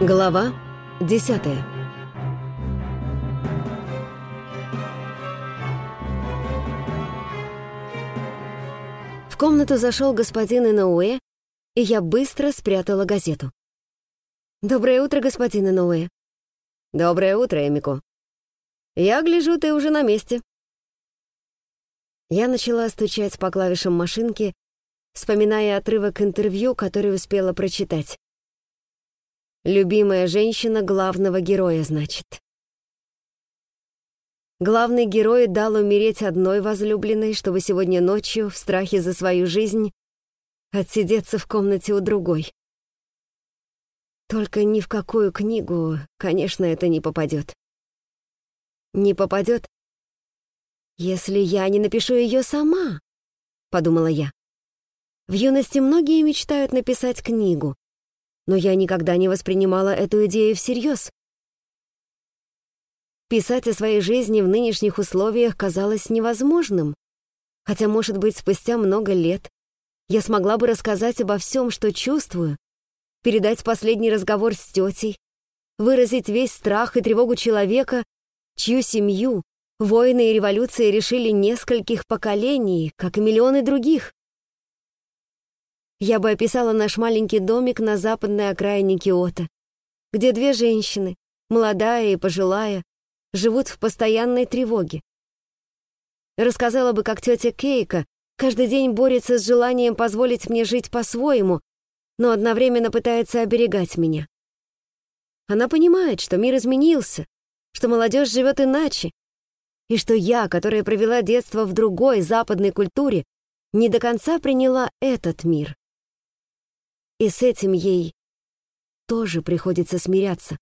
Глава десятая В комнату зашел господин Иноуэ, и я быстро спрятала газету. «Доброе утро, господин Иноуэ». «Доброе утро, Эмико. Я гляжу, ты уже на месте». Я начала стучать по клавишам машинки, вспоминая отрывок интервью, который успела прочитать. Любимая женщина главного героя, значит. Главный герой дал умереть одной возлюбленной, чтобы сегодня ночью, в страхе за свою жизнь, отсидеться в комнате у другой. Только ни в какую книгу, конечно, это не попадет. Не попадет, если я не напишу ее сама, подумала я. В юности многие мечтают написать книгу, но я никогда не воспринимала эту идею всерьез. Писать о своей жизни в нынешних условиях казалось невозможным, хотя, может быть, спустя много лет я смогла бы рассказать обо всем, что чувствую, передать последний разговор с тетей, выразить весь страх и тревогу человека, чью семью войны и революции решили нескольких поколений, как и миллионы других. Я бы описала наш маленький домик на западной окраине Киота, где две женщины, молодая и пожилая, живут в постоянной тревоге. Рассказала бы, как тетя Кейка каждый день борется с желанием позволить мне жить по-своему, но одновременно пытается оберегать меня. Она понимает, что мир изменился, что молодежь живет иначе, и что я, которая провела детство в другой западной культуре, не до конца приняла этот мир. И с этим ей тоже приходится смиряться.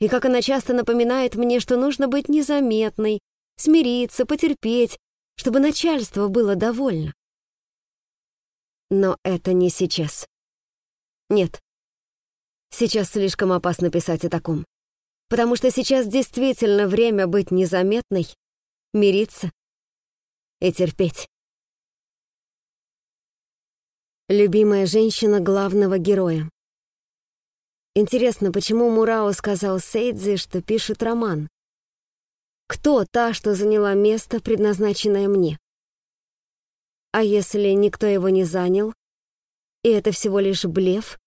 И как она часто напоминает мне, что нужно быть незаметной, смириться, потерпеть, чтобы начальство было довольно. Но это не сейчас. Нет. Сейчас слишком опасно писать о таком. Потому что сейчас действительно время быть незаметной, мириться и терпеть. Любимая женщина главного героя. Интересно, почему Мурао сказал Сейдзи, что пишет роман? Кто та, что заняла место, предназначенное мне? А если никто его не занял, и это всего лишь блеф?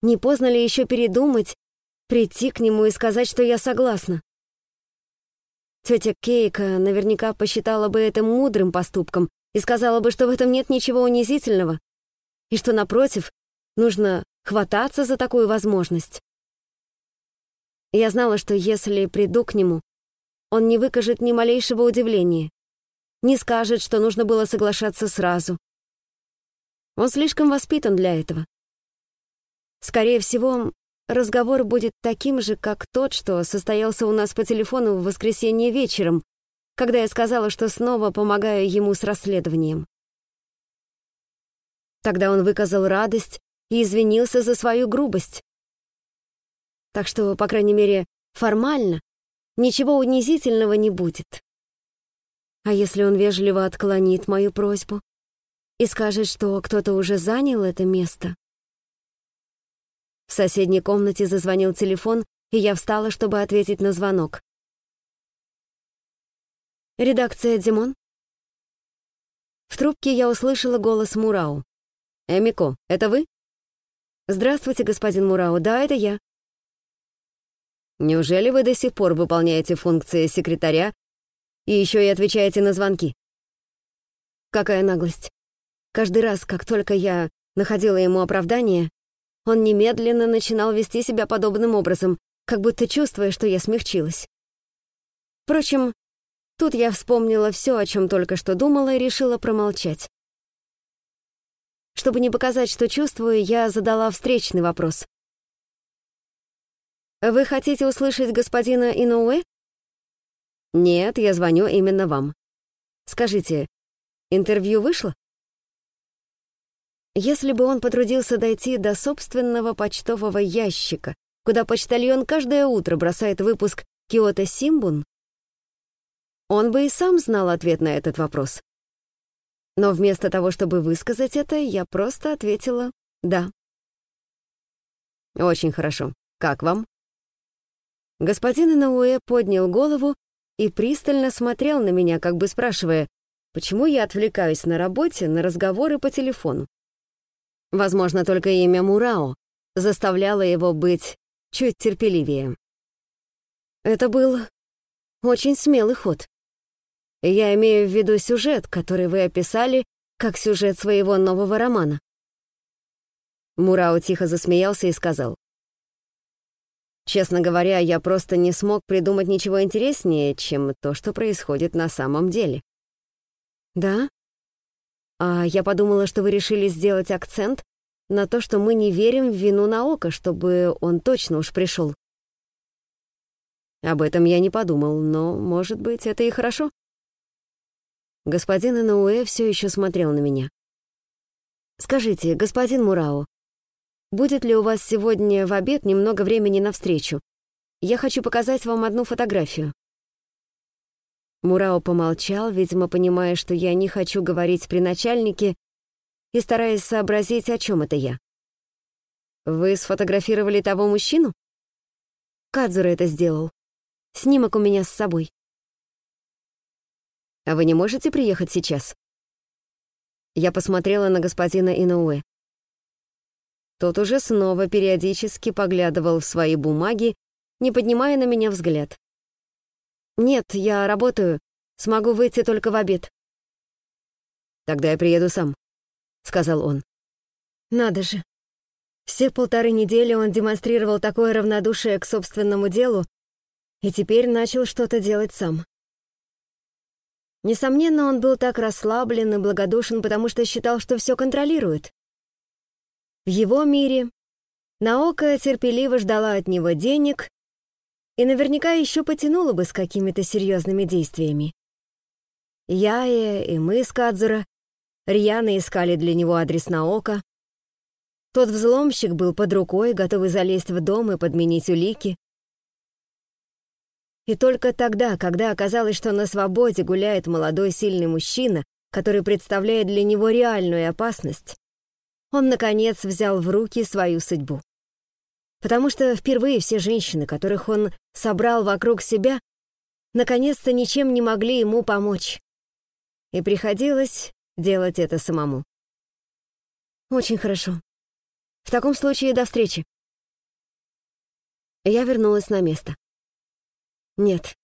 Не поздно ли еще передумать, прийти к нему и сказать, что я согласна? Тетя Кейка наверняка посчитала бы это мудрым поступком и сказала бы, что в этом нет ничего унизительного, и что, напротив, нужно хвататься за такую возможность. Я знала, что если приду к нему, он не выкажет ни малейшего удивления, не скажет, что нужно было соглашаться сразу. Он слишком воспитан для этого. Скорее всего, разговор будет таким же, как тот, что состоялся у нас по телефону в воскресенье вечером, когда я сказала, что снова помогаю ему с расследованием. Тогда он выказал радость и извинился за свою грубость. Так что, по крайней мере, формально ничего унизительного не будет. А если он вежливо отклонит мою просьбу и скажет, что кто-то уже занял это место? В соседней комнате зазвонил телефон, и я встала, чтобы ответить на звонок. «Редакция Димон?» В трубке я услышала голос Мурау. «Эмико, это вы?» «Здравствуйте, господин Мурао. Да, это я». «Неужели вы до сих пор выполняете функции секретаря и еще и отвечаете на звонки?» Какая наглость. Каждый раз, как только я находила ему оправдание, он немедленно начинал вести себя подобным образом, как будто чувствуя, что я смягчилась. Впрочем, тут я вспомнила все, о чем только что думала, и решила промолчать. Чтобы не показать, что чувствую, я задала встречный вопрос. «Вы хотите услышать господина Иноуэ?» «Нет, я звоню именно вам. Скажите, интервью вышло?» Если бы он потрудился дойти до собственного почтового ящика, куда почтальон каждое утро бросает выпуск «Киото Симбун», он бы и сам знал ответ на этот вопрос. Но вместо того, чтобы высказать это, я просто ответила «да». «Очень хорошо. Как вам?» Господин Инауэ поднял голову и пристально смотрел на меня, как бы спрашивая, почему я отвлекаюсь на работе на разговоры по телефону. Возможно, только имя Мурао заставляло его быть чуть терпеливее. Это был очень смелый ход. Я имею в виду сюжет, который вы описали как сюжет своего нового романа. Мурао тихо засмеялся и сказал. Честно говоря, я просто не смог придумать ничего интереснее, чем то, что происходит на самом деле. Да? А я подумала, что вы решили сделать акцент на то, что мы не верим в вину на око, чтобы он точно уж пришел. Об этом я не подумал, но, может быть, это и хорошо. Господин Инауэ все еще смотрел на меня. «Скажите, господин Мурао, Будет ли у вас сегодня в обед немного времени на встречу? Я хочу показать вам одну фотографию». Мурао помолчал, видимо, понимая, что я не хочу говорить при начальнике и стараясь сообразить, о чем это я. «Вы сфотографировали того мужчину?» Кадзура это сделал. Снимок у меня с собой. «А вы не можете приехать сейчас?» Я посмотрела на господина Инауэ. Тот уже снова периодически поглядывал в свои бумаги, не поднимая на меня взгляд. «Нет, я работаю. Смогу выйти только в обед». «Тогда я приеду сам», — сказал он. «Надо же. Все полторы недели он демонстрировал такое равнодушие к собственному делу и теперь начал что-то делать сам. Несомненно, он был так расслаблен и благодушен, потому что считал, что все контролирует. В его мире Наока терпеливо ждала от него денег и наверняка еще потянула бы с какими-то серьезными действиями. Яя и мы с Кадзура рьяно искали для него адрес Наока. Тот взломщик был под рукой, готовый залезть в дом и подменить улики. И только тогда, когда оказалось, что на свободе гуляет молодой сильный мужчина, который представляет для него реальную опасность, он, наконец, взял в руки свою судьбу. Потому что впервые все женщины, которых он собрал вокруг себя, наконец-то ничем не могли ему помочь. И приходилось делать это самому. Очень хорошо. В таком случае до встречи. Я вернулась на место. Нет,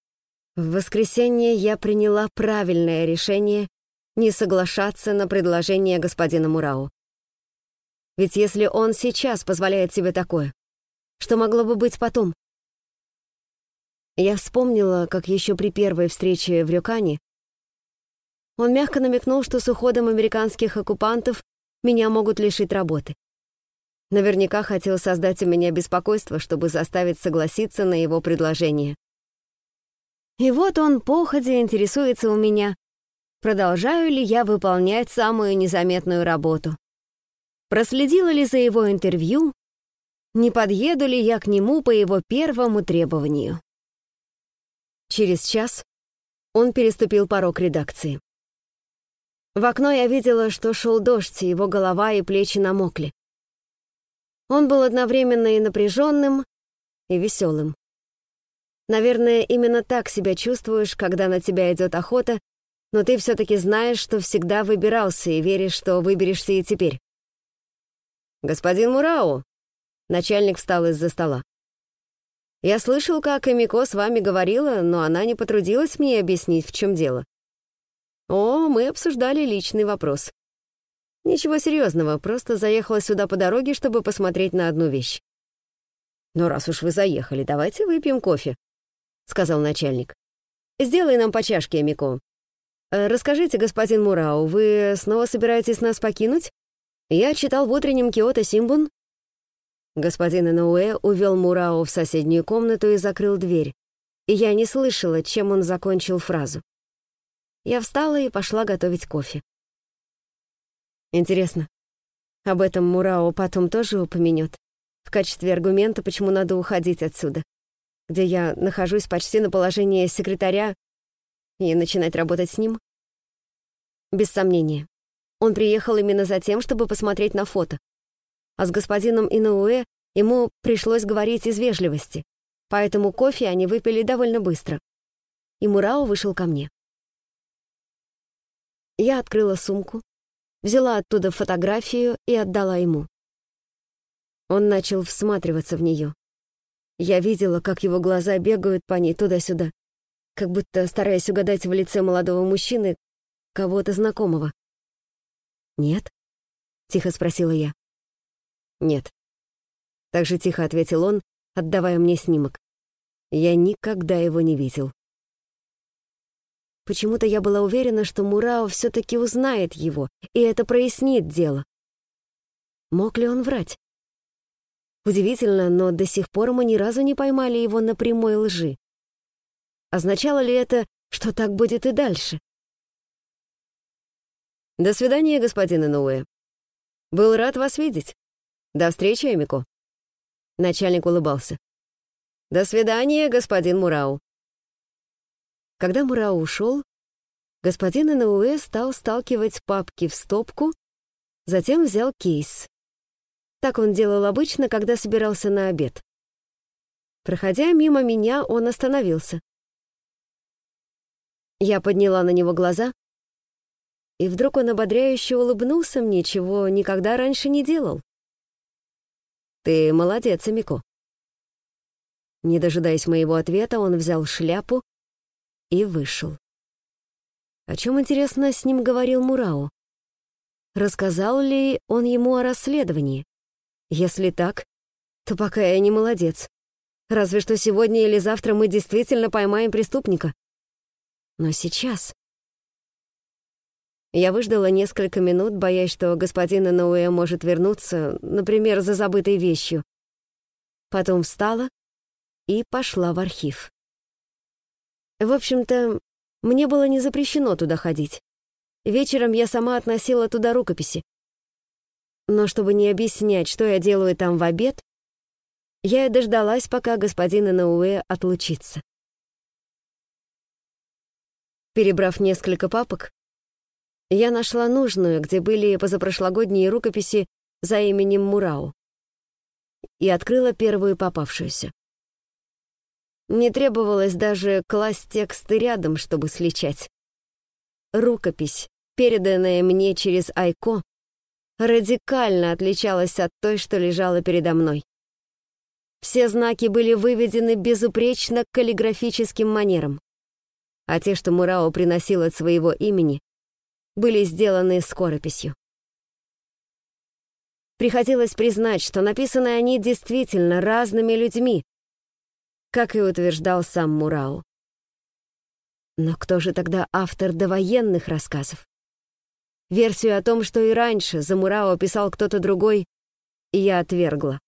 в воскресенье я приняла правильное решение не соглашаться на предложение господина Мурау. Ведь если он сейчас позволяет себе такое, что могло бы быть потом? Я вспомнила, как еще при первой встрече в Рюкане он мягко намекнул, что с уходом американских оккупантов меня могут лишить работы. Наверняка хотел создать у меня беспокойство, чтобы заставить согласиться на его предложение. И вот он походя интересуется у меня, продолжаю ли я выполнять самую незаметную работу проследила ли за его интервью, не подъеду ли я к нему по его первому требованию. Через час он переступил порог редакции. В окно я видела, что шел дождь, и его голова и плечи намокли. Он был одновременно и напряженным, и веселым. Наверное, именно так себя чувствуешь, когда на тебя идет охота, но ты все-таки знаешь, что всегда выбирался и веришь, что выберешься и теперь. «Господин Мурау!» Начальник встал из-за стола. «Я слышал, как Эмико с вами говорила, но она не потрудилась мне объяснить, в чем дело. О, мы обсуждали личный вопрос. Ничего серьезного, просто заехала сюда по дороге, чтобы посмотреть на одну вещь. «Ну, раз уж вы заехали, давайте выпьем кофе», — сказал начальник. «Сделай нам по чашке, Эмико. Э, расскажите, господин Мурау, вы снова собираетесь нас покинуть?» Я читал в утреннем Киото Симбун. Господин Инуэ увел Мурао в соседнюю комнату и закрыл дверь, и я не слышала, чем он закончил фразу. Я встала и пошла готовить кофе. Интересно, об этом Мурао потом тоже упомянет в качестве аргумента, почему надо уходить отсюда, где я нахожусь почти на положении секретаря и начинать работать с ним? Без сомнения. Он приехал именно за тем, чтобы посмотреть на фото. А с господином Инауэ Ему пришлось говорить из вежливости, поэтому кофе они выпили довольно быстро. И Мурао вышел ко мне. Я открыла сумку, взяла оттуда фотографию и отдала ему. Он начал всматриваться в нее. Я видела, как его глаза бегают по ней туда-сюда, как будто стараясь угадать в лице молодого мужчины кого-то знакомого. «Нет?» — тихо спросила я. «Нет». Так же тихо ответил он, отдавая мне снимок. Я никогда его не видел. Почему-то я была уверена, что Мурао все-таки узнает его, и это прояснит дело. Мог ли он врать? Удивительно, но до сих пор мы ни разу не поймали его на прямой лжи. Означало ли это, что так будет и дальше? «До свидания, господин Инуэ. Был рад вас видеть. До встречи, Эмико». Начальник улыбался. «До свидания, господин Мурау». Когда Мурау ушел, господин Инуэ стал сталкивать папки в стопку, затем взял кейс. Так он делал обычно, когда собирался на обед. Проходя мимо меня, он остановился. Я подняла на него глаза, и вдруг он ободряюще улыбнулся мне, чего никогда раньше не делал. «Ты молодец, Амико». Не дожидаясь моего ответа, он взял шляпу и вышел. О чем, интересно, с ним говорил Мурао? Рассказал ли он ему о расследовании? Если так, то пока я не молодец. Разве что сегодня или завтра мы действительно поймаем преступника. Но сейчас... Я выждала несколько минут, боясь, что господин Энуэ может вернуться, например, за забытой вещью. Потом встала и пошла в архив. В общем-то, мне было не запрещено туда ходить. Вечером я сама относила туда рукописи. Но чтобы не объяснять, что я делаю там в обед, я и дождалась, пока господин Энуэ отлучится. Перебрав несколько папок, я нашла нужную, где были позапрошлогодние рукописи за именем Мурау, и открыла первую попавшуюся. Не требовалось даже класть тексты рядом, чтобы сличать. Рукопись, переданная мне через Айко, радикально отличалась от той, что лежала передо мной. Все знаки были выведены безупречно каллиграфическим манером а те, что Мурао приносил от своего имени, были сделаны скорописью. Приходилось признать, что написаны они действительно разными людьми, как и утверждал сам Мурао. Но кто же тогда автор довоенных рассказов? Версию о том, что и раньше за Мурао писал кто-то другой, я отвергла.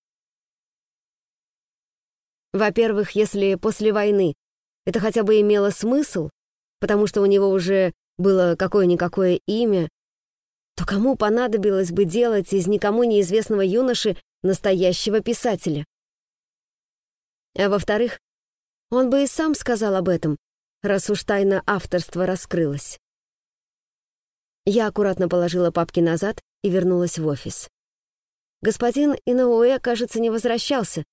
Во-первых, если после войны это хотя бы имело смысл, потому что у него уже было какое-никакое имя, то кому понадобилось бы делать из никому неизвестного юноши настоящего писателя? А во-вторых, он бы и сам сказал об этом, раз уж тайна авторства раскрылась. Я аккуратно положила папки назад и вернулась в офис. Господин Иноуэ, кажется, не возвращался,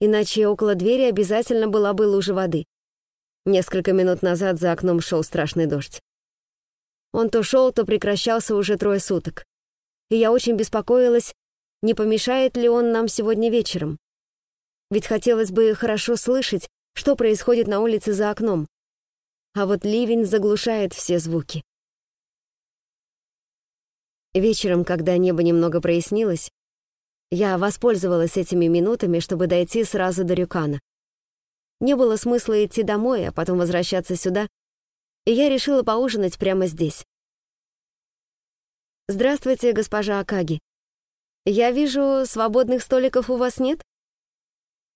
иначе около двери обязательно была бы лужа воды. Несколько минут назад за окном шел страшный дождь. Он то шел, то прекращался уже трое суток. И я очень беспокоилась, не помешает ли он нам сегодня вечером. Ведь хотелось бы хорошо слышать, что происходит на улице за окном. А вот ливень заглушает все звуки. Вечером, когда небо немного прояснилось, я воспользовалась этими минутами, чтобы дойти сразу до Рюкана. Не было смысла идти домой, а потом возвращаться сюда, и я решила поужинать прямо здесь. «Здравствуйте, госпожа Акаги. Я вижу, свободных столиков у вас нет?»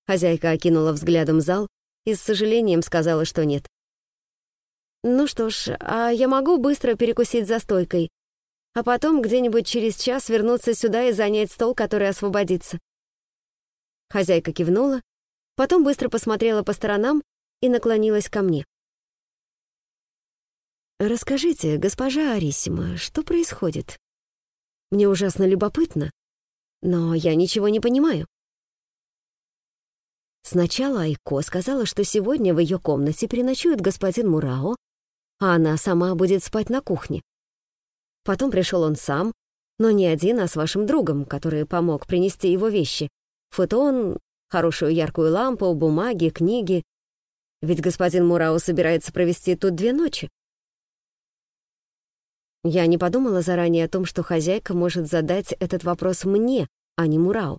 Хозяйка окинула взглядом зал и с сожалением сказала, что нет. «Ну что ж, а я могу быстро перекусить за стойкой, а потом где-нибудь через час вернуться сюда и занять стол, который освободится». Хозяйка кивнула Потом быстро посмотрела по сторонам и наклонилась ко мне. «Расскажите, госпожа Арисима, что происходит? Мне ужасно любопытно, но я ничего не понимаю». Сначала Айко сказала, что сегодня в ее комнате переночует господин Мурао, а она сама будет спать на кухне. Потом пришел он сам, но не один, а с вашим другом, который помог принести его вещи. Фотон, хорошую яркую лампу, бумаги, книги. Ведь господин Мурао собирается провести тут две ночи. Я не подумала заранее о том, что хозяйка может задать этот вопрос мне, а не Мурао.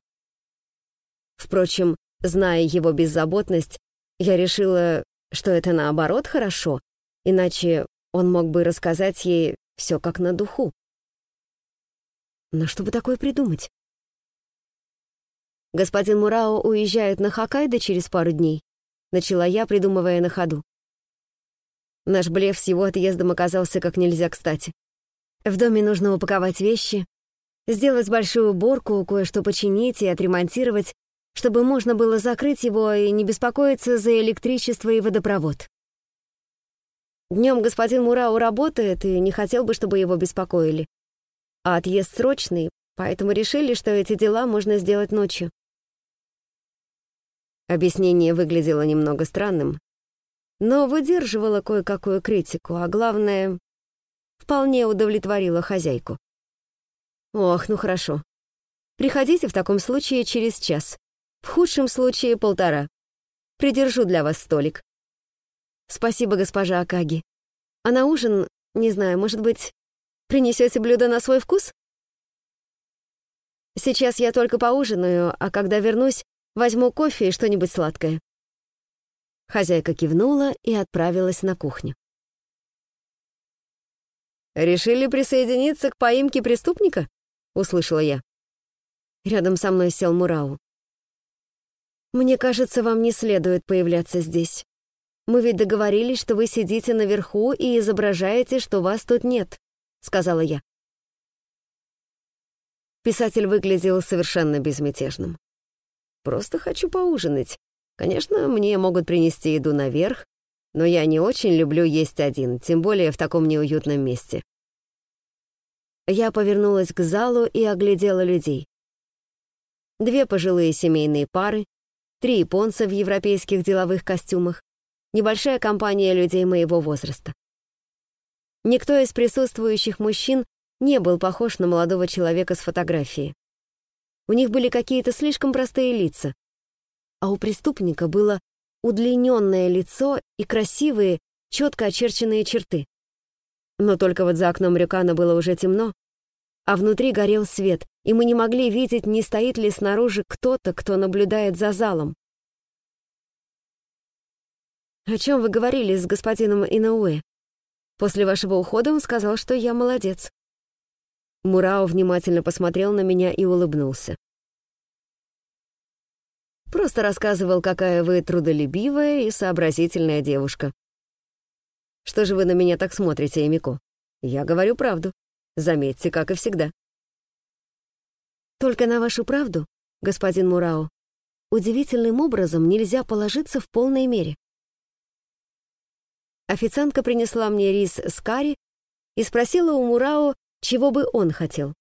Впрочем, зная его беззаботность, я решила, что это наоборот хорошо, иначе он мог бы рассказать ей все как на духу. Но что бы такое придумать? Господин Мурао уезжает на Хоккайдо через пару дней, начала я, придумывая на ходу. Наш блеф с его отъездом оказался как нельзя кстати. В доме нужно упаковать вещи, сделать большую уборку, кое-что починить и отремонтировать, чтобы можно было закрыть его и не беспокоиться за электричество и водопровод. Днем господин Мурау работает и не хотел бы, чтобы его беспокоили. А отъезд срочный, поэтому решили, что эти дела можно сделать ночью. Объяснение выглядело немного странным, но выдерживало кое-какую критику, а главное, вполне удовлетворило хозяйку. «Ох, ну хорошо. Приходите в таком случае через час. В худшем случае полтора. Придержу для вас столик. Спасибо, госпожа Акаги. А на ужин, не знаю, может быть, принесете блюдо на свой вкус? Сейчас я только поужинаю, а когда вернусь, возьму кофе и что-нибудь сладкое. Хозяйка кивнула и отправилась на кухню. «Решили присоединиться к поимке преступника?» — услышала я. Рядом со мной сел Мурау. «Мне кажется, вам не следует появляться здесь. Мы ведь договорились, что вы сидите наверху и изображаете, что вас тут нет», — сказала я. Писатель выглядел совершенно безмятежным. «Просто хочу поужинать. Конечно, мне могут принести еду наверх, но я не очень люблю есть один, тем более в таком неуютном месте». Я повернулась к залу и оглядела людей. Две пожилые семейные пары, три японца в европейских деловых костюмах, небольшая компания людей моего возраста. Никто из присутствующих мужчин не был похож на молодого человека с фотографии. У них были какие-то слишком простые лица, а у преступника было удлиненное лицо и красивые, четко очерченные черты. Но только вот за окном Рюкана было уже темно, а внутри горел свет, и мы не могли видеть, не стоит ли снаружи кто-то, кто наблюдает за залом. «О чем вы говорили с господином Инауэ? После вашего ухода он сказал, что я молодец». Мурао внимательно посмотрел на меня и улыбнулся. Просто рассказывал, какая вы трудолюбивая и сообразительная девушка. Что же вы на меня так смотрите, Эмико? Я говорю правду. Заметьте, как и всегда. Только на вашу правду, господин Мурао, удивительным образом нельзя положиться в полной мере. Официантка принесла мне рис с карри и спросила у Мурао, чего бы он хотел.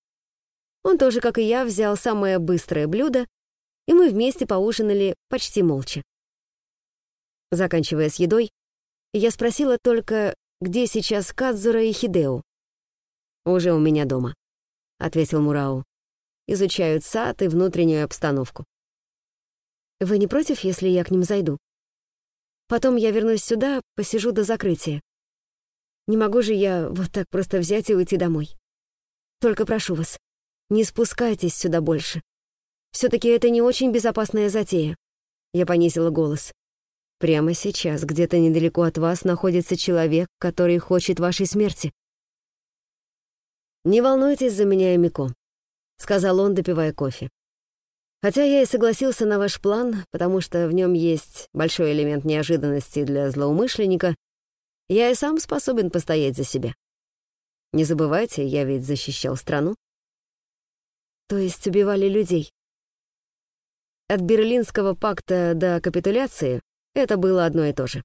Он тоже, как и я, взял самое быстрое блюдо, и мы вместе поужинали почти молча. Заканчивая с едой, я спросила только, где сейчас Кадзура и Хидео. «Уже у меня дома», — ответил Мурау. «Изучают сад и внутреннюю обстановку». «Вы не против, если я к ним зайду? Потом я вернусь сюда, посижу до закрытия. Не могу же я вот так просто взять и уйти домой. Только прошу вас, не спускайтесь сюда больше. все таки это не очень безопасная затея». Я понизила голос. «Прямо сейчас, где-то недалеко от вас, находится человек, который хочет вашей смерти. «Не волнуйтесь за меня, Эмико», — сказал он, допивая кофе. «Хотя я и согласился на ваш план, потому что в нем есть большой элемент неожиданности для злоумышленника, я и сам способен постоять за себя. Не забывайте, я ведь защищал страну». «То есть убивали людей?» От Берлинского пакта до капитуляции это было одно и то же.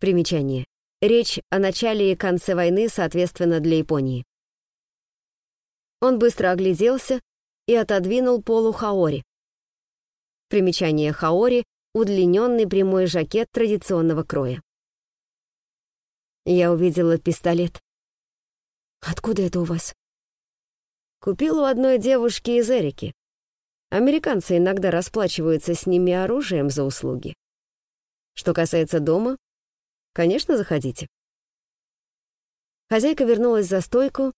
Примечание. Речь о начале и конце войны, соответственно, для Японии. Он быстро огляделся и отодвинул полу Хаори. Примечание хаори — удлиненный прямой жакет традиционного кроя. Я увидела пистолет. «Откуда это у вас?» Купил у одной девушки из Эрики. Американцы иногда расплачиваются с ними оружием за услуги. Что касается дома, конечно, заходите. Хозяйка вернулась за стойку,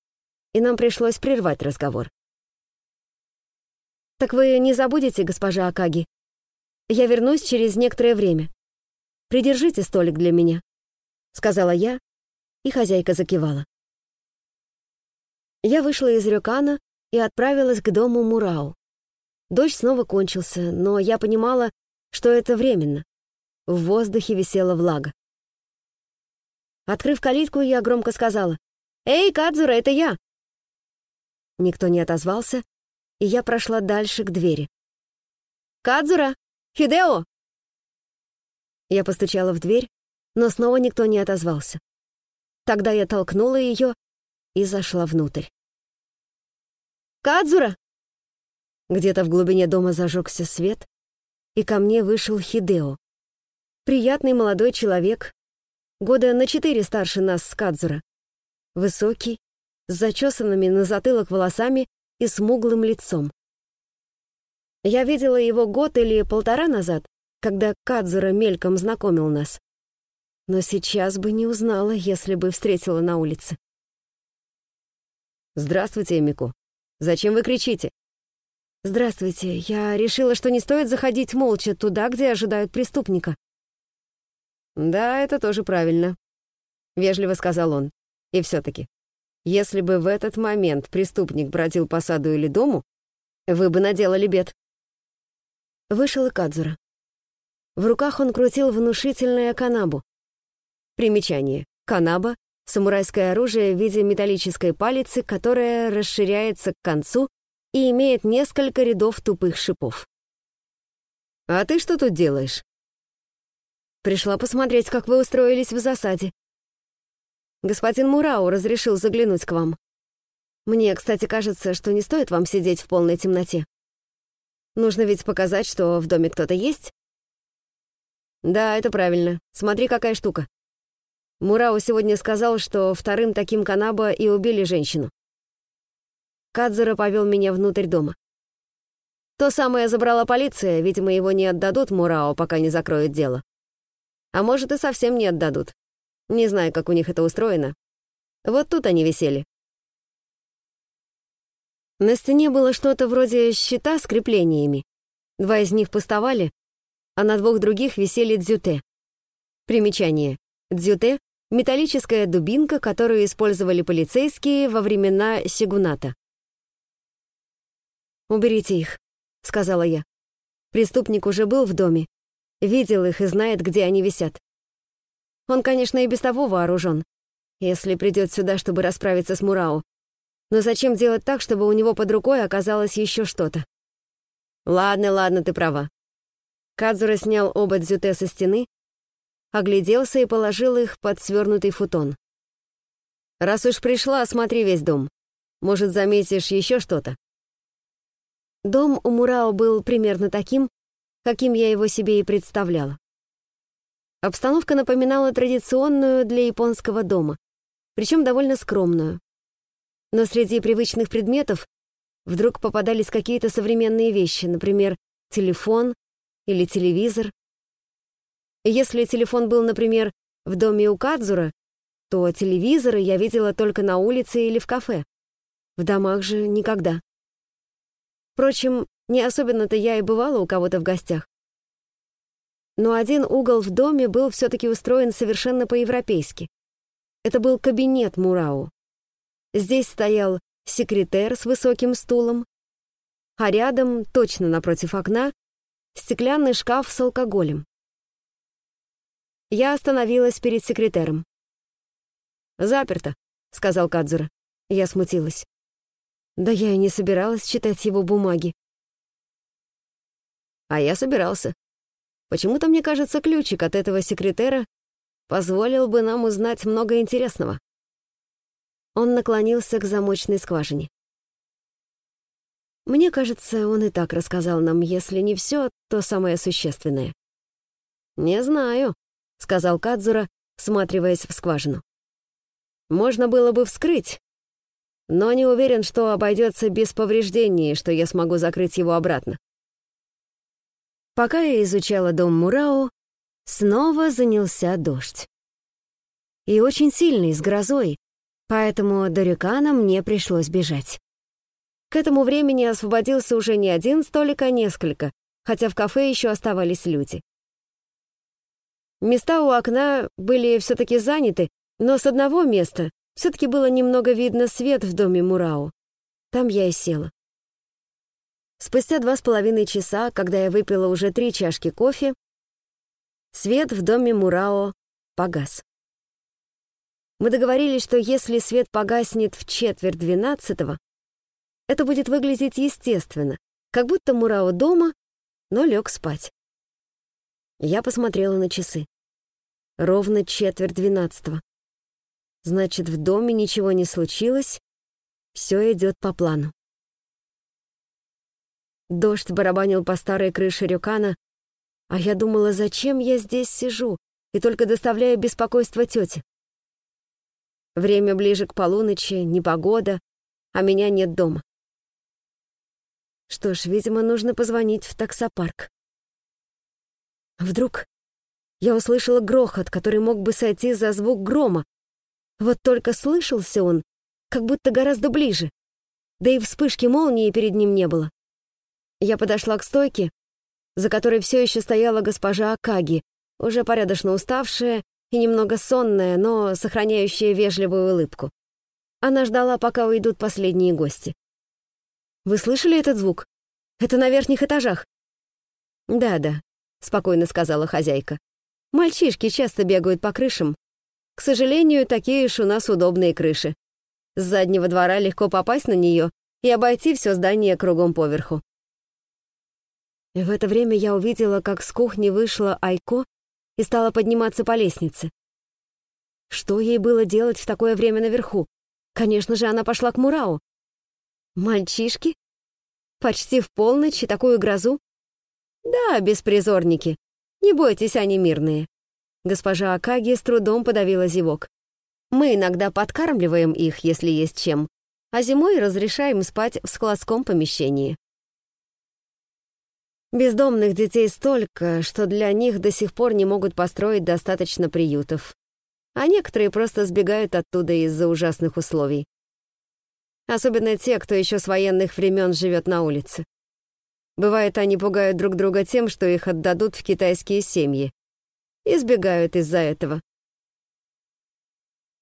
и нам пришлось прервать разговор. «Так вы не забудете, госпожа Акаги? Я вернусь через некоторое время. Придержите столик для меня», — сказала я, и хозяйка закивала. Я вышла из Рюкана и отправилась к дому Мурау. Дождь снова кончился, но я понимала, что это временно. В воздухе висела влага. Открыв калитку, я громко сказала «Эй, Кадзура, это я!» Никто не отозвался, и я прошла дальше к двери. «Кадзура! Хидео!» Я постучала в дверь, но снова никто не отозвался. Тогда я толкнула ее и зашла внутрь. «Кадзура!» Где-то в глубине дома зажегся свет, и ко мне вышел Хидео. Приятный молодой человек, года на четыре старше нас с Кадзура. Высокий, с зачесанными на затылок волосами и смуглым лицом. Я видела его год или полтора назад, когда Кадзура мельком знакомил нас. Но сейчас бы не узнала, если бы встретила на улице. «Здравствуйте, Мико. Зачем вы кричите?» «Здравствуйте. Я решила, что не стоит заходить молча туда, где ожидают преступника». «Да, это тоже правильно», — вежливо сказал он. «И все-таки, если бы в этот момент преступник бродил по саду или дому, вы бы наделали бед». Вышел и Кадзура. В руках он крутил внушительное канабу. Примечание. Канаба самурайское оружие в виде металлической палицы, которая расширяется к концу и имеет несколько рядов тупых шипов. «А ты что тут делаешь?» «Пришла посмотреть, как вы устроились в засаде. Господин Мурау разрешил заглянуть к вам. Мне, кстати, кажется, что не стоит вам сидеть в полной темноте. Нужно ведь показать, что в доме кто-то есть». «Да, это правильно. Смотри, какая штука. Мурао сегодня сказал, что вторым таким Канаба и убили женщину. Кадзура повел меня внутрь дома. То самое забрала полиция, видимо, его не отдадут Мурао, пока не закроют дело. А может, и совсем не отдадут. Не знаю, как у них это устроено. Вот тут они висели. На стене было что-то вроде щита с креплениями. Два из них пустовали, а на двух других висели дзюте. Примечание. Дзюте металлическая дубинка, которую использовали полицейские во времена Сигуната. «Уберите их», — сказала я. Преступник уже был в доме, видел их и знает, где они висят. Он, конечно, и без того вооружен, если придет сюда, чтобы расправиться с Мурао. Но зачем делать так, чтобы у него под рукой оказалось еще что-то? Ладно, ладно, ты права. Кадзура снял оба дзюте со стены огляделся и положил их под свернутый футон. «Раз уж пришла, осмотри весь дом. Может, заметишь еще что-то?» Дом у Мурао был примерно таким, каким я его себе и представляла. Обстановка напоминала традиционную для японского дома, причем довольно скромную. Но среди привычных предметов вдруг попадались какие-то современные вещи, например, телефон или телевизор, если телефон был, например, в доме у Кадзура, то телевизоры я видела только на улице или в кафе. В домах же никогда. Впрочем, не особенно-то я и бывала у кого-то в гостях. Но один угол в доме был все-таки устроен совершенно по-европейски. Это был кабинет Мурау. Здесь стоял секретер с высоким стулом, а рядом, точно напротив окна, стеклянный шкаф с алкоголем. Я остановилась перед секретером. «Заперто», — сказал Кадзура. Я смутилась. Да я и не собиралась читать его бумаги. А я собирался. Почему-то мне кажется, ключик от этого секретера позволил бы нам узнать много интересного. Он наклонился к замочной скважине. Мне кажется, он и так рассказал нам, если не все, то самое существенное. «Не знаю», — сказал Кадзура, всматриваясь в скважину. «Можно было бы вскрыть, но не уверен, что обойдется без повреждений, что я смогу закрыть его обратно». Пока я изучала дом Мурао, снова занялся дождь. И очень сильный, с грозой, поэтому до Рюкана мне пришлось бежать. К этому времени освободился уже не один столик, а несколько, хотя в кафе еще оставались люди. Места у окна были все-таки заняты, но с одного места все-таки было немного видно свет в доме Мурау. Там я и села. Спустя два с половиной часа, когда я выпила уже три чашки кофе, свет в доме Мурао погас. Мы договорились, что если свет погаснет в четверть двенадцатого, это будет выглядеть естественно, как будто Мурао дома, но лег спать. Я посмотрела на часы. Ровно четверть двенадцатого. Значит, в доме ничего не случилось, все идет по плану. Дождь барабанил по старой крыше рюкана, а я думала, зачем я здесь сижу и только доставляю беспокойство тете. Время ближе к полуночи, непогода, а меня нет дома. Что ж, видимо, нужно позвонить в таксопарк. Вдруг я услышала грохот, который мог бы сойти за звук грома. Вот только слышался он, как будто гораздо ближе. Да и вспышки молнии перед ним не было. Я подошла к стойке, за которой все еще стояла госпожа Акаги, уже порядочно уставшая и немного сонная, но сохраняющая вежливую улыбку. Она ждала, пока уйдут последние гости. Вы слышали этот звук? Это на верхних этажах». «Да-да», — спокойно сказала хозяйка. «Мальчишки часто бегают по крышам. К сожалению, такие уж у нас удобные крыши. С заднего двора легко попасть на нее и обойти все здание кругом поверху». В это время я увидела, как с кухни вышла Айко и стала подниматься по лестнице. Что ей было делать в такое время наверху? Конечно же, она пошла к Мурау. Мальчишки? Почти в полночь и такую грозу? Да, беспризорники. Не бойтесь, они мирные. Госпожа Акаги с трудом подавила зевок. Мы иногда подкармливаем их, если есть чем, а зимой разрешаем спать в складском помещении. Бездомных детей столько, что для них до сих пор не могут построить достаточно приютов. А некоторые просто сбегают оттуда из-за ужасных условий. Особенно те, кто еще с военных времен живет на улице. Бывает, они пугают друг друга тем, что их отдадут в китайские семьи. Избегают из-за этого.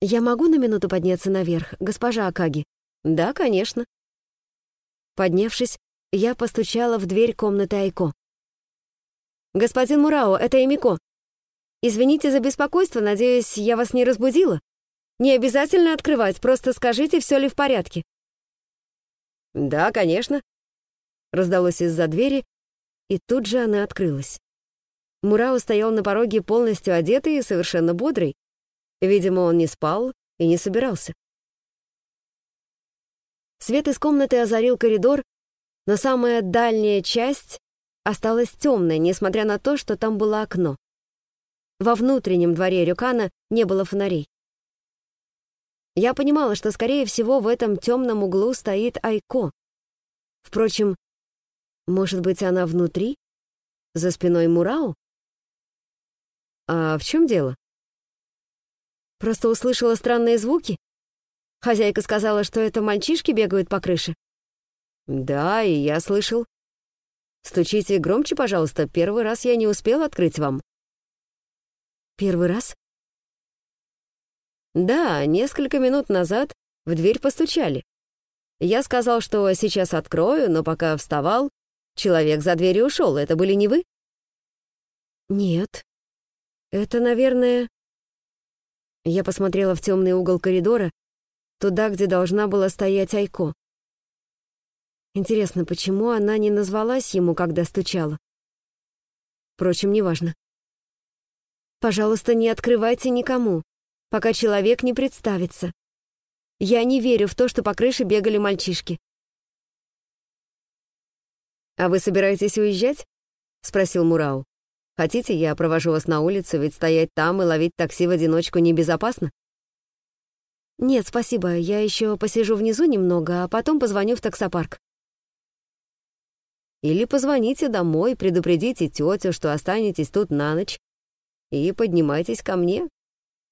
«Я могу на минуту подняться наверх, госпожа Акаги?» «Да, конечно». Поднявшись, я постучала в дверь комнаты Айко. «Господин Мурао, это Эмико. Извините за беспокойство, надеюсь, я вас не разбудила?» Не обязательно открывать, просто скажите, все ли в порядке». «Да, конечно», — раздалось из-за двери, и тут же она открылась. Мурао стоял на пороге полностью одетый и совершенно бодрый. Видимо, он не спал и не собирался. Свет из комнаты озарил коридор, но самая дальняя часть осталась темной, несмотря на то, что там было окно. Во внутреннем дворе Рюкана не было фонарей. Я понимала, что, скорее всего, в этом темном углу стоит Айко. Впрочем, может быть, она внутри? За спиной Мурау? А в чем дело? Просто услышала странные звуки? Хозяйка сказала, что это мальчишки бегают по крыше. Да, и я слышал. Стучите громче, пожалуйста, первый раз я не успел открыть вам. Первый раз? Да, несколько минут назад в дверь постучали. Я сказал, что сейчас открою, но пока вставал, человек за дверью ушел. Это были не вы? Нет. Это, наверное... Я посмотрела в темный угол коридора, туда, где должна была стоять Айко. Интересно, почему она не назвалась ему, когда стучала? Впрочем, неважно. Пожалуйста, не открывайте никому пока человек не представится. Я не верю в то, что по крыше бегали мальчишки. «А вы собираетесь уезжать?» — спросил Мурау. «Хотите, я провожу вас на улицу, ведь стоять там и ловить такси в одиночку небезопасно?» «Нет, спасибо, я еще посижу внизу немного, а потом позвоню в таксопарк». «Или позвоните домой, предупредите тетю, что останетесь тут на ночь, и поднимайтесь ко мне,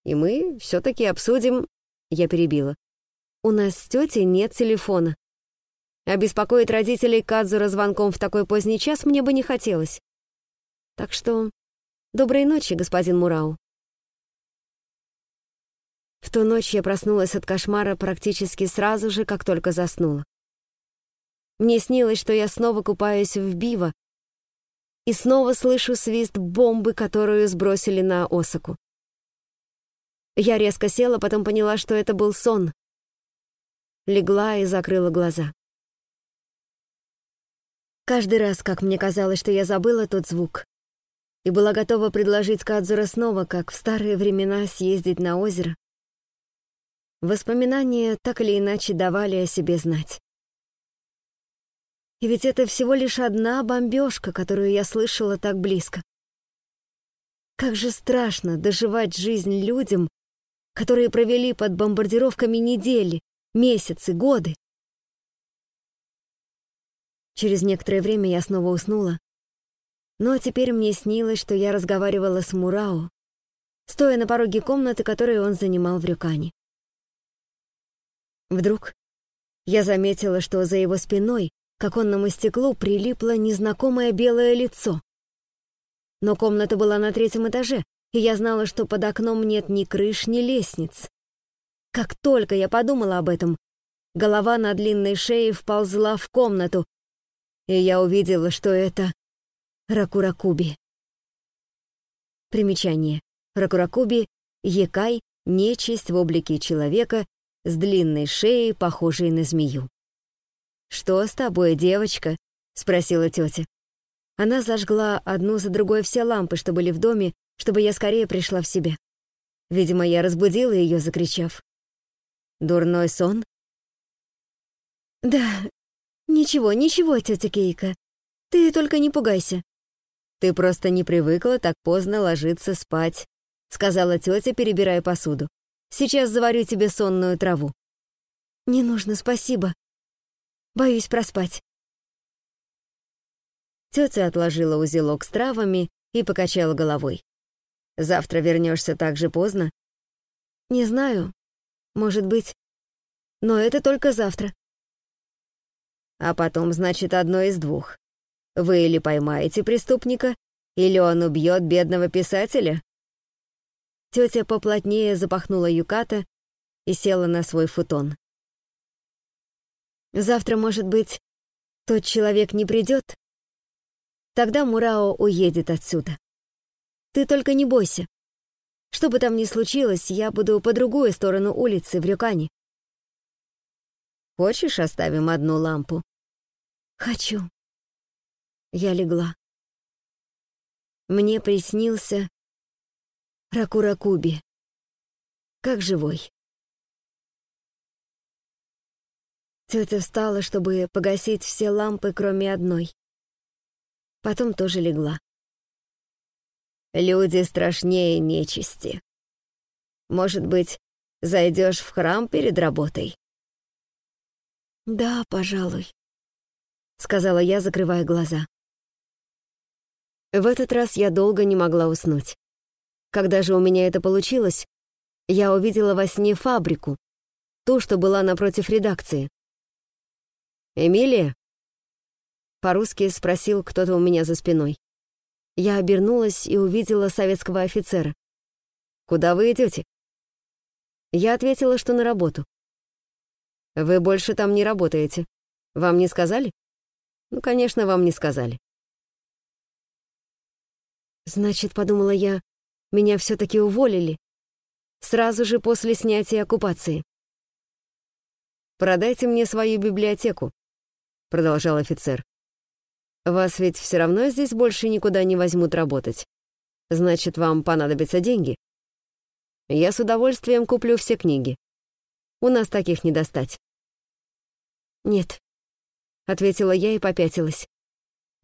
и мы все-таки обсудим...» Я перебила. «У нас с тетей нет телефона. А беспокоить родителей Кадзура звонком в такой поздний час мне бы не хотелось. Так что доброй ночи, господин Мурау». В ту ночь я проснулась от кошмара практически сразу же, как только заснула. Мне снилось, что я снова купаюсь в биво и снова слышу свист бомбы, которую сбросили на Осаку. Я резко села, потом поняла, что это был сон. Легла и закрыла глаза. Каждый раз, как мне казалось, что я забыла тот звук, и была готова предложить Кадзура снова, как в старые времена, съездить на озеро, Воспоминания так или иначе давали о себе знать. И ведь это всего лишь одна бомбежка, которую я слышала так близко. Как же страшно доживать жизнь людям, которые провели под бомбардировками недели, месяцы, годы. Через некоторое время я снова уснула, но теперь мне снилось, что я разговаривала с Мурао, стоя на пороге комнаты, которую он занимал в Рюкане. Вдруг я заметила, что за его спиной к оконному стеклу прилипло незнакомое белое лицо. Но комната была на третьем этаже, и я знала, что под окном нет ни крыш, ни лестниц. Как только я подумала об этом, голова на длинной шее вползла в комнату, и я увидела, что это Ракуракуби. Примечание. Ракуракуби — Якай, нечисть в облике человека, с длинной шеей, похожей на змею. «Что с тобой, девочка?» — спросила тетя. Она зажгла одну за другой все лампы, что были в доме, чтобы я скорее пришла в себя. Видимо, я разбудила ее, закричав. «Дурной сон?» «Да, ничего, ничего, тетя Кейка. Ты только не пугайся». «Ты просто не привыкла так поздно ложиться спать», — сказала тетя, перебирая посуду. Сейчас заварю тебе сонную траву». «Не нужно, спасибо. Боюсь проспать». Тетя отложила узелок с травами и покачала головой. «Завтра вернешься так же поздно?» «Не знаю. Может быть. Но это только завтра». «А потом, значит, одно из двух. Вы или поймаете преступника, или он убьет бедного писателя?» Тетя поплотнее запахнула юката и села на свой футон. «Завтра, может быть, тот человек не придет? Тогда Мурао уедет отсюда. Ты только не бойся. Что бы там ни случилось, я буду по другую сторону улицы, в Рюкане. Хочешь, оставим одну лампу? Хочу. Я легла. Мне приснился Ракуракуби. Как живой. Тетя встала, чтобы погасить все лампы, кроме одной. Потом тоже легла. Люди страшнее нечисти. Может быть, зайдешь в храм перед работой? Да, пожалуй, сказала я, закрывая глаза. В этот раз я долго не могла уснуть. Когда же у меня это получилось, я увидела во сне фабрику, ту, что была напротив редакции. «Эмилия?» По-русски спросил кто-то у меня за спиной. Я обернулась и увидела советского офицера. «Куда вы идете?» Я ответила, что на работу. «Вы больше там не работаете. Вам не сказали?» «Ну, конечно, вам не сказали». Значит, подумала я, меня все-таки уволили. Сразу же после снятия оккупации. «Продайте мне свою библиотеку», — продолжал офицер. «Вас ведь все равно здесь больше никуда не возьмут работать. Значит, вам понадобятся деньги. Я с удовольствием куплю все книги. У нас таких не достать». «Нет», — ответила я и попятилась.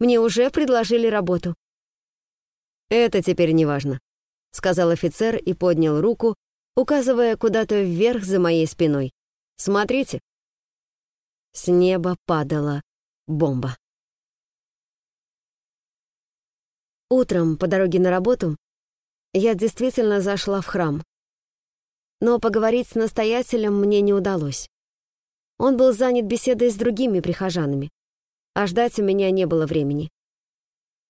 Мне уже предложили работу». «Это теперь не важно», — сказал офицер и поднял руку, указывая куда-то вверх за моей спиной. «Смотрите». С неба падала бомба. Утром по дороге на работу я действительно зашла в храм. Но поговорить с настоятелем мне не удалось. Он был занят беседой с другими прихожанами, а ждать у меня не было времени.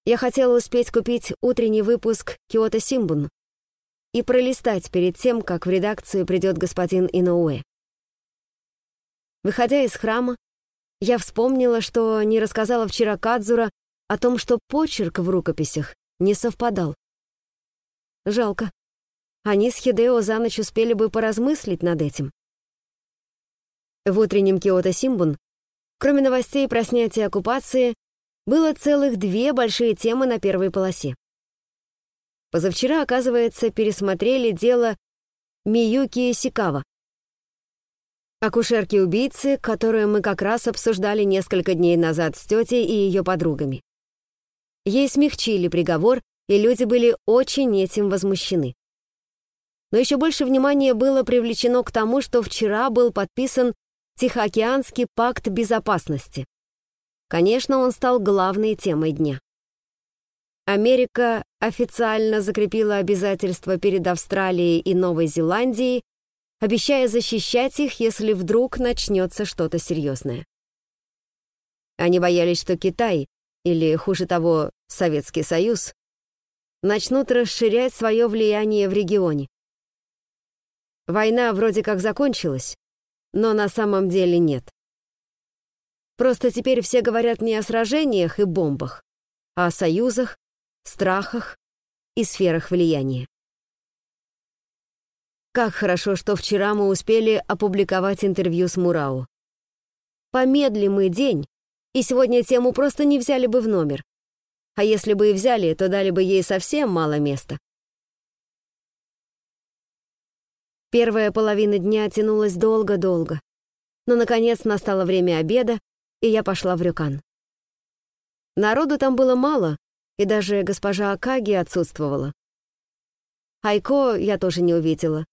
Я хотела успеть купить утренний выпуск «Киото Симбун» и пролистать перед тем, как в редакцию придет господин Иноуэ. Выходя из храма, я вспомнила, что не рассказала вчера Кадзура о том, что почерк в рукописях не совпадал. Жалко. Они с Хидео за ночь успели бы поразмыслить над этим. В утреннем Киото Симбун, кроме новостей про снятие оккупации, было целых две большие темы на первой полосе. Позавчера, оказывается, пересмотрели дело Миюки Сикава. Акушерки-убийцы, которую мы как раз обсуждали несколько дней назад с тетей и ее подругами. Ей смягчили приговор, и люди были очень этим возмущены. Но еще больше внимания было привлечено к тому, что вчера был подписан Тихоокеанский пакт безопасности. Конечно, он стал главной темой дня. Америка официально закрепила обязательства перед Австралией и Новой Зеландией, обещая защищать их, если вдруг начнется что-то серьезное. Они боялись, что Китай, или, хуже того, Советский Союз, начнут расширять свое влияние в регионе. Война вроде как закончилась, но на самом деле нет. Просто теперь все говорят не о сражениях и бомбах, а о союзах, страхах и сферах влияния. Как хорошо, что вчера мы успели опубликовать интервью с Мурау. Помедли день, и сегодня тему просто не взяли бы в номер. А если бы и взяли, то дали бы ей совсем мало места. Первая половина дня тянулась долго-долго. Но, наконец, настало время обеда, и я пошла в Рюкан. Народу там было мало, и даже госпожа Акаги отсутствовала. Айко я тоже не увидела.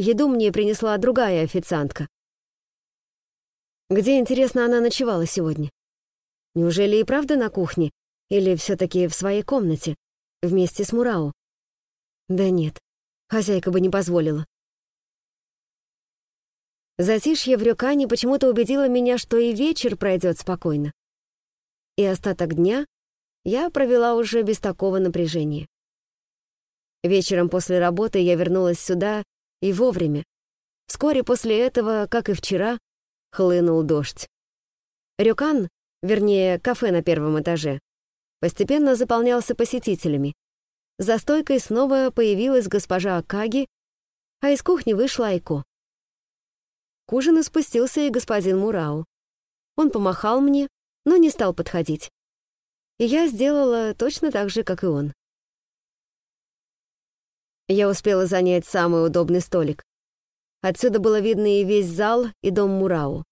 Еду мне принесла другая официантка. Где, интересно, она ночевала сегодня? Неужели и правда на кухне? Или все-таки в своей комнате? Вместе с Мурао? Да нет, хозяйка бы не позволила. Затишье в Рюкане почему-то убедило меня, что и вечер пройдет спокойно. И остаток дня я провела уже без такого напряжения. Вечером после работы я вернулась сюда и вовремя. Вскоре после этого, как и вчера, хлынул дождь. Рюкан, вернее, кафе на первом этаже, постепенно заполнялся посетителями. За стойкой снова появилась госпожа Акаги, а из кухни вышла Айко. К ужину спустился и господин Мурау. Он помахал мне, но не стал подходить. И я сделала точно так же, как и он. Я успела занять самый удобный столик. Отсюда было видно и весь зал, и дом Мурау.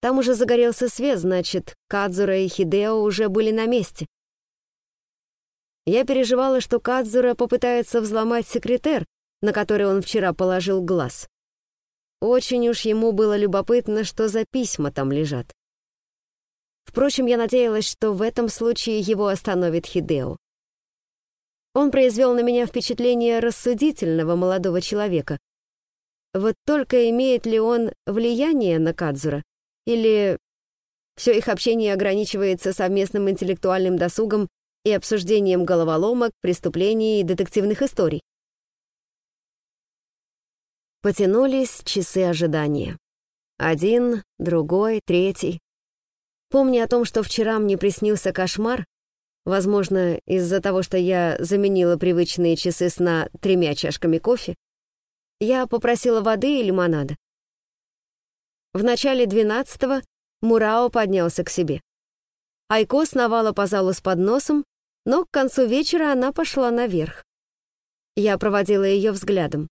Там уже загорелся свет, значит, Кадзура и Хидео уже были на месте. Я переживала, что Кадзура попытается взломать секретер, на который он вчера положил глаз. Очень уж ему было любопытно, что за письма там лежат. Впрочем, я надеялась, что в этом случае его остановит Хидео. Он произвел на меня впечатление рассудительного молодого человека. Вот только имеет ли он влияние на Кадзура? Или все их общение ограничивается совместным интеллектуальным досугом и обсуждением головоломок, преступлений и детективных историй? Потянулись часы ожидания. Один, другой, третий. Помня о том, что вчера мне приснился кошмар, возможно, из-за того, что я заменила привычные часы сна тремя чашками кофе, я попросила воды и лимонада. В начале двенадцатого Мурао поднялся к себе. Айко сновала по залу с подносом, но к концу вечера она пошла наверх. Я проводила ее взглядом.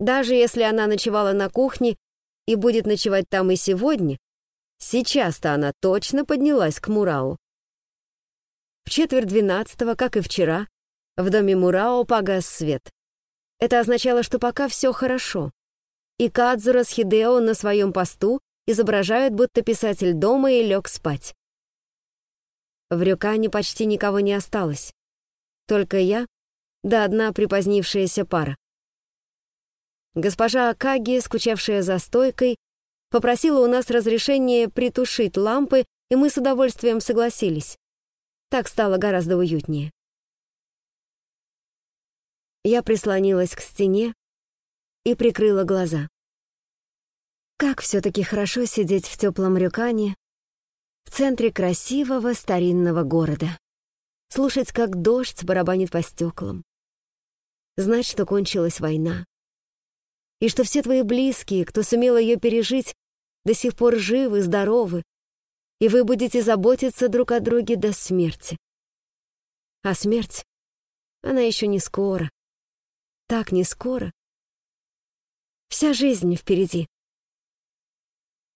Даже если она ночевала на кухне и будет ночевать там и сегодня, сейчас-то она точно поднялась к Мурау. В четверть двенадцатого, как и вчера, в доме Мурао погас свет. Это означало, что пока все хорошо. И Кадзура с Хидео на своем посту изображают, будто писатель дома и лег спать. В Рюкане почти никого не осталось. Только я, да одна припозднившаяся пара. Госпожа Акаги, скучавшая за стойкой, попросила у нас разрешения притушить лампы, и мы с удовольствием согласились. Так стало гораздо уютнее. Я прислонилась к стене и прикрыла глаза. Как все-таки хорошо сидеть в теплом рюкане в центре красивого старинного города. Слушать, как дождь барабанит по стеклам. Знать, что кончилась война. И что все твои близкие, кто сумел ее пережить, до сих пор живы, здоровы, и вы будете заботиться друг о друге до смерти. А смерть, она еще не скоро так не скоро. Вся жизнь впереди.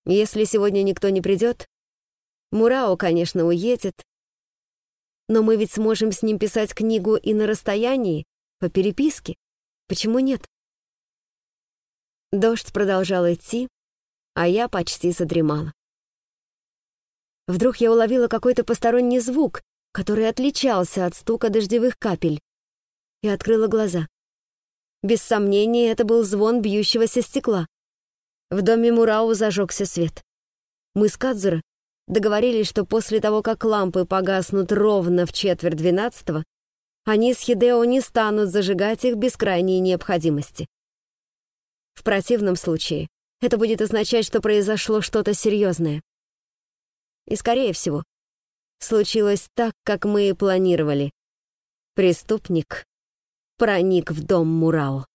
Если сегодня никто не придет, Мурао, конечно, уедет, но мы ведь сможем с ним писать книгу и на расстоянии, по переписке. Почему нет? Дождь продолжал идти, а я почти задремала. Вдруг я уловила какой-то посторонний звук, который отличался от стука дождевых капель, и открыла глаза. Без сомнения, это был звон бьющегося стекла. В доме Мурау зажегся свет. Мы с Кадзура договорились, что после того, как лампы погаснут ровно в четверть двенадцатого, они с Хидео не станут зажигать их без крайней необходимости. В противном случае это будет означать, что произошло что-то серьезное. И, скорее всего, случилось так, как мы и планировали. Преступник проник в дом Мурао.